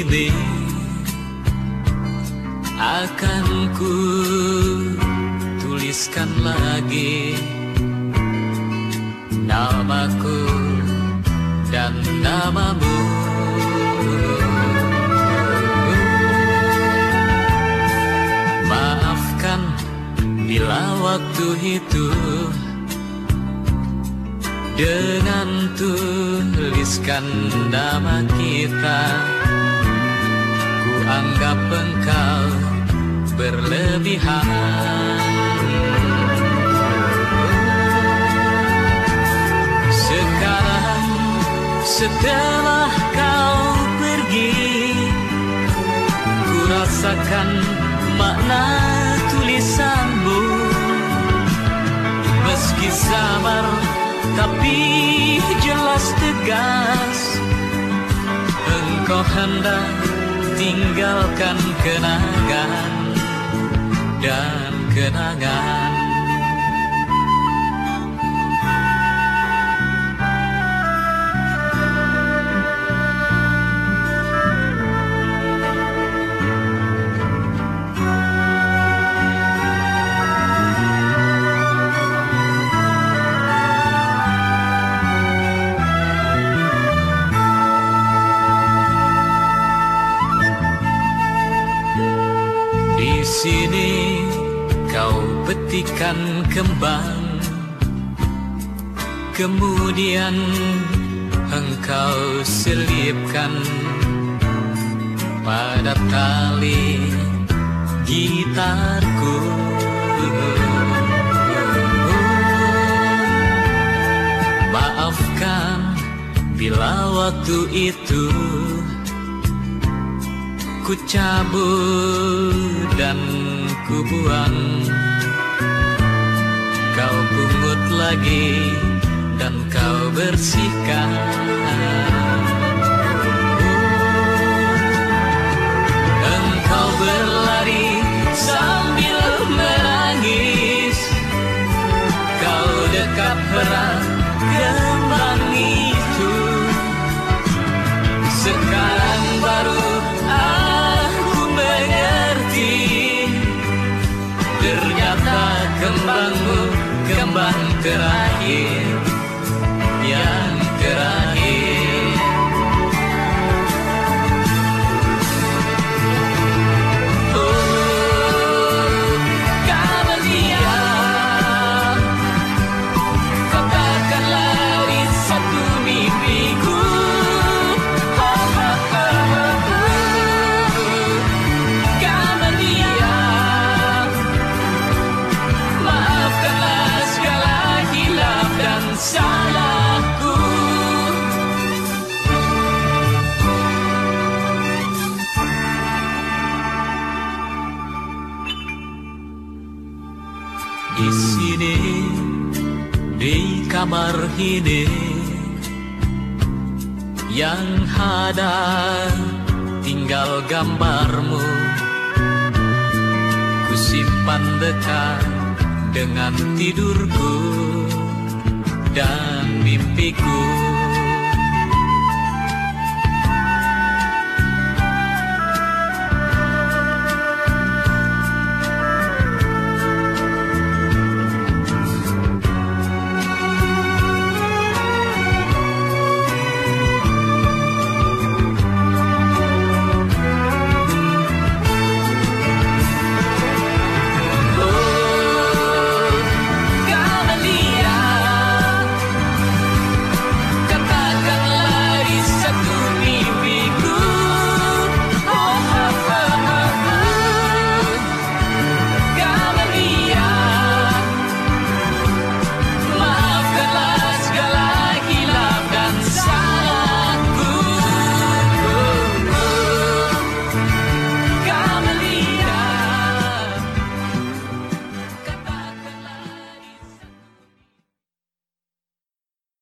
ini akan ku tuliskan lagi namaku dan namamu. Maafkan bila waktu itu dengan tuliskan nama kita anggap engkau berlebihan. Sekarang setelah kau pergi Ku rasakan makna tulisanmu. Meski samar tapi jelas tegas. Engkau hendak tinggalkan kenangan dan kenangan kau petikan kembang. Kemudian engkau selipkan pada tali gitarku. Maafkan bila waktu itu ku cabut dan ku buang. Kau pungut lagi dan kau bersihkan. Engkau berlari sambil menangis. Kau dekat erat kembang terakhir. Yang kamar ini yang ada tinggal gambarmu. Ku simpan dekat dengan tidurku dan mimpiku